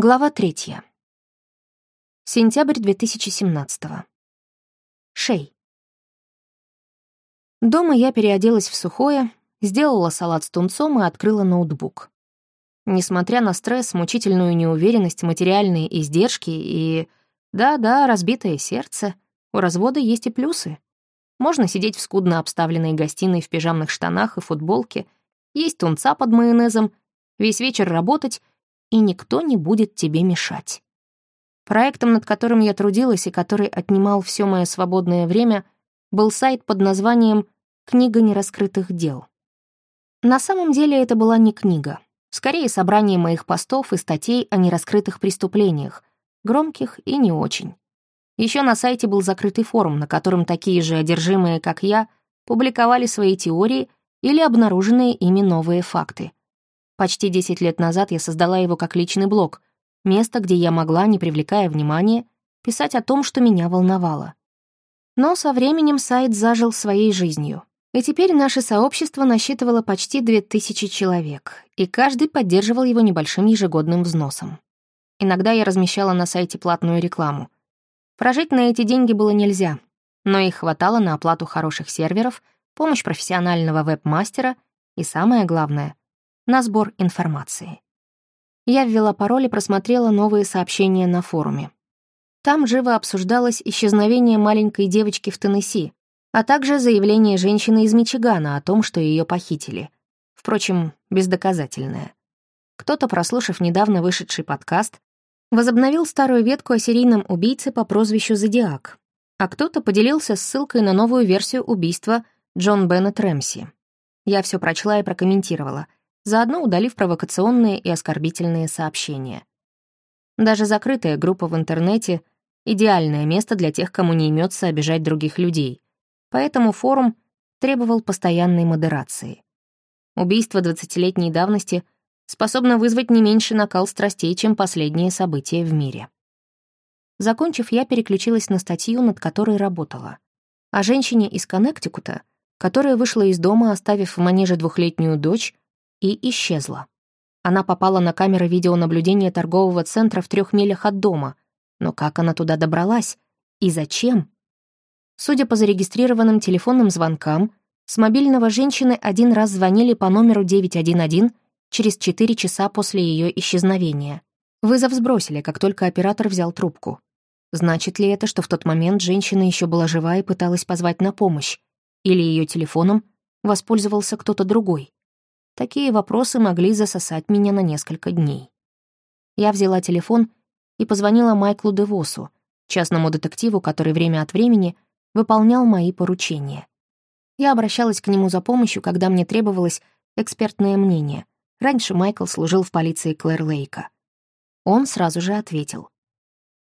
Глава третья. Сентябрь 2017 Шей. Дома я переоделась в сухое, сделала салат с тунцом и открыла ноутбук. Несмотря на стресс, мучительную неуверенность, материальные издержки и... Да-да, разбитое сердце, у развода есть и плюсы. Можно сидеть в скудно обставленной гостиной в пижамных штанах и футболке, есть тунца под майонезом, весь вечер работать — и никто не будет тебе мешать. Проектом, над которым я трудилась и который отнимал все мое свободное время, был сайт под названием «Книга нераскрытых дел». На самом деле это была не книга, скорее собрание моих постов и статей о нераскрытых преступлениях, громких и не очень. Еще на сайте был закрытый форум, на котором такие же одержимые, как я, публиковали свои теории или обнаруженные ими новые факты — Почти 10 лет назад я создала его как личный блог, место, где я могла, не привлекая внимания, писать о том, что меня волновало. Но со временем сайт зажил своей жизнью. И теперь наше сообщество насчитывало почти 2000 человек, и каждый поддерживал его небольшим ежегодным взносом. Иногда я размещала на сайте платную рекламу. Прожить на эти деньги было нельзя, но их хватало на оплату хороших серверов, помощь профессионального веб-мастера и, самое главное, на сбор информации. Я ввела пароль и просмотрела новые сообщения на форуме. Там живо обсуждалось исчезновение маленькой девочки в Теннесси, а также заявление женщины из Мичигана о том, что ее похитили. Впрочем, бездоказательное. Кто-то, прослушав недавно вышедший подкаст, возобновил старую ветку о серийном убийце по прозвищу Зодиак, а кто-то поделился ссылкой на новую версию убийства Джон Беннет Рэмси. Я все прочла и прокомментировала — заодно удалив провокационные и оскорбительные сообщения. Даже закрытая группа в интернете — идеальное место для тех, кому не имется обижать других людей, поэтому форум требовал постоянной модерации. Убийство 20-летней давности способно вызвать не меньше накал страстей, чем последние события в мире. Закончив, я переключилась на статью, над которой работала. О женщине из Коннектикута, которая вышла из дома, оставив в манеже двухлетнюю дочь и исчезла. Она попала на камеры видеонаблюдения торгового центра в трех милях от дома. Но как она туда добралась? И зачем? Судя по зарегистрированным телефонным звонкам, с мобильного женщины один раз звонили по номеру 911 через 4 часа после ее исчезновения. Вызов сбросили, как только оператор взял трубку. Значит ли это, что в тот момент женщина еще была жива и пыталась позвать на помощь? Или ее телефоном воспользовался кто-то другой? Такие вопросы могли засосать меня на несколько дней. Я взяла телефон и позвонила Майклу Девосу, частному детективу, который время от времени выполнял мои поручения. Я обращалась к нему за помощью, когда мне требовалось экспертное мнение. Раньше Майкл служил в полиции Клэр Лейка. Он сразу же ответил.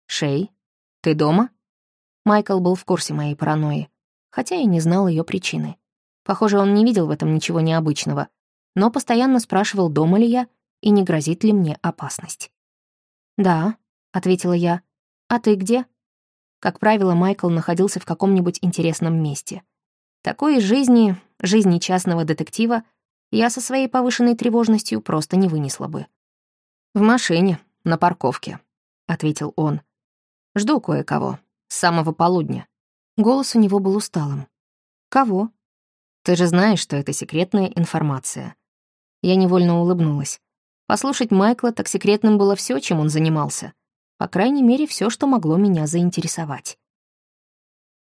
«Шей, ты дома?» Майкл был в курсе моей паранойи, хотя и не знал ее причины. Похоже, он не видел в этом ничего необычного, но постоянно спрашивал, дома ли я и не грозит ли мне опасность. «Да», — ответила я. «А ты где?» Как правило, Майкл находился в каком-нибудь интересном месте. Такой жизни, жизни частного детектива, я со своей повышенной тревожностью просто не вынесла бы. «В машине, на парковке», — ответил он. «Жду кое-кого, с самого полудня». Голос у него был усталым. «Кого?» «Ты же знаешь, что это секретная информация. Я невольно улыбнулась. Послушать Майкла так секретным было все, чем он занимался. По крайней мере, все, что могло меня заинтересовать.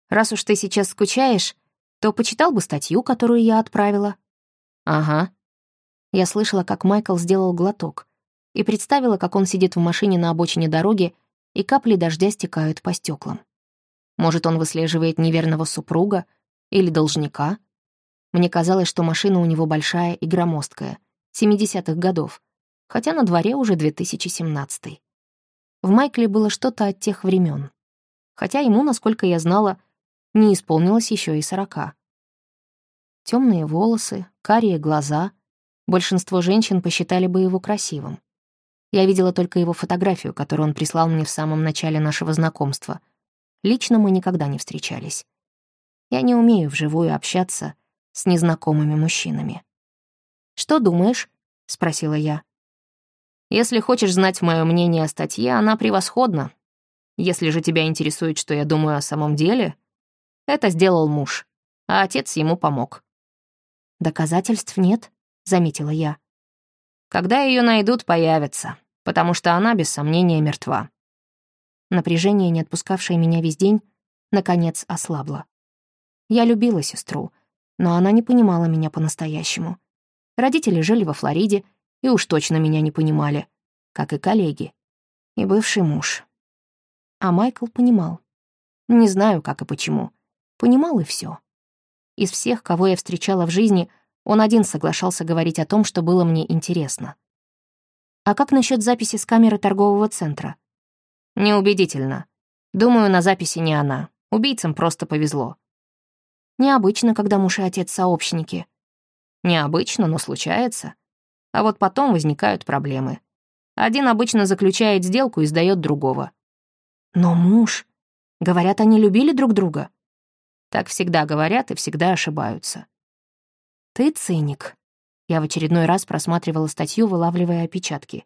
«Раз уж ты сейчас скучаешь, то почитал бы статью, которую я отправила». «Ага». Я слышала, как Майкл сделал глоток, и представила, как он сидит в машине на обочине дороги, и капли дождя стекают по стеклам. Может, он выслеживает неверного супруга или должника? Мне казалось, что машина у него большая и громоздкая — 70-х годов, хотя на дворе уже 2017. В Майкле было что-то от тех времен, хотя ему, насколько я знала, не исполнилось еще и сорока. Темные волосы, карие глаза. Большинство женщин посчитали бы его красивым. Я видела только его фотографию, которую он прислал мне в самом начале нашего знакомства. Лично мы никогда не встречались. Я не умею вживую общаться с незнакомыми мужчинами. «Что думаешь?» — спросила я. Если хочешь знать мое мнение о статье, она превосходна. Если же тебя интересует, что я думаю о самом деле, это сделал муж, а отец ему помог. «Доказательств нет», — заметила я. «Когда ее найдут, появятся, потому что она, без сомнения, мертва». Напряжение, не отпускавшее меня весь день, наконец ослабло. Я любила сестру, но она не понимала меня по-настоящему. Родители жили во Флориде и уж точно меня не понимали, как и коллеги, и бывший муж. А Майкл понимал. Не знаю, как и почему. Понимал и все. Из всех, кого я встречала в жизни, он один соглашался говорить о том, что было мне интересно. А как насчет записи с камеры торгового центра? Неубедительно. Думаю, на записи не она. Убийцам просто повезло. Необычно, когда муж и отец сообщники. Необычно, но случается. А вот потом возникают проблемы. Один обычно заключает сделку и сдаёт другого. Но муж... Говорят, они любили друг друга. Так всегда говорят и всегда ошибаются. Ты циник. Я в очередной раз просматривала статью, вылавливая опечатки.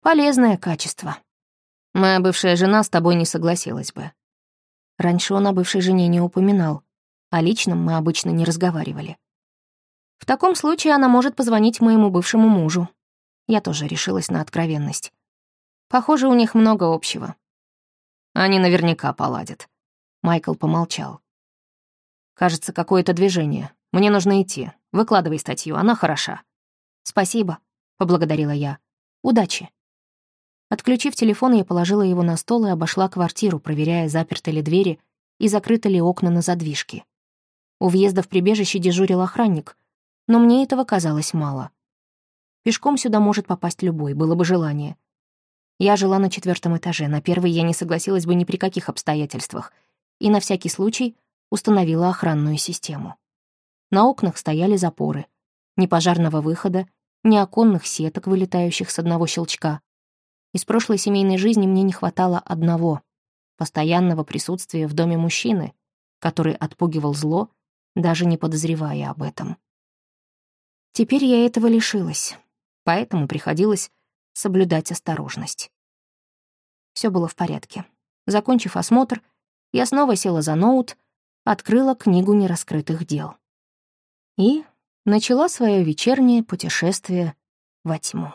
Полезное качество. Моя бывшая жена с тобой не согласилась бы. Раньше он о бывшей жене не упоминал. О личном мы обычно не разговаривали. В таком случае она может позвонить моему бывшему мужу. Я тоже решилась на откровенность. Похоже, у них много общего. Они наверняка поладят. Майкл помолчал. Кажется, какое-то движение. Мне нужно идти. Выкладывай статью, она хороша. Спасибо, поблагодарила я. Удачи. Отключив телефон, я положила его на стол и обошла квартиру, проверяя, заперты ли двери и закрыты ли окна на задвижке. У въезда в прибежище дежурил охранник, но мне этого казалось мало. Пешком сюда может попасть любой, было бы желание. Я жила на четвертом этаже, на первый я не согласилась бы ни при каких обстоятельствах, и на всякий случай установила охранную систему. На окнах стояли запоры. Ни пожарного выхода, ни оконных сеток, вылетающих с одного щелчка. Из прошлой семейной жизни мне не хватало одного — постоянного присутствия в доме мужчины, который отпугивал зло, даже не подозревая об этом. Теперь я этого лишилась, поэтому приходилось соблюдать осторожность. Все было в порядке. Закончив осмотр, я снова села за ноут, открыла книгу нераскрытых дел. И начала свое вечернее путешествие во тьму.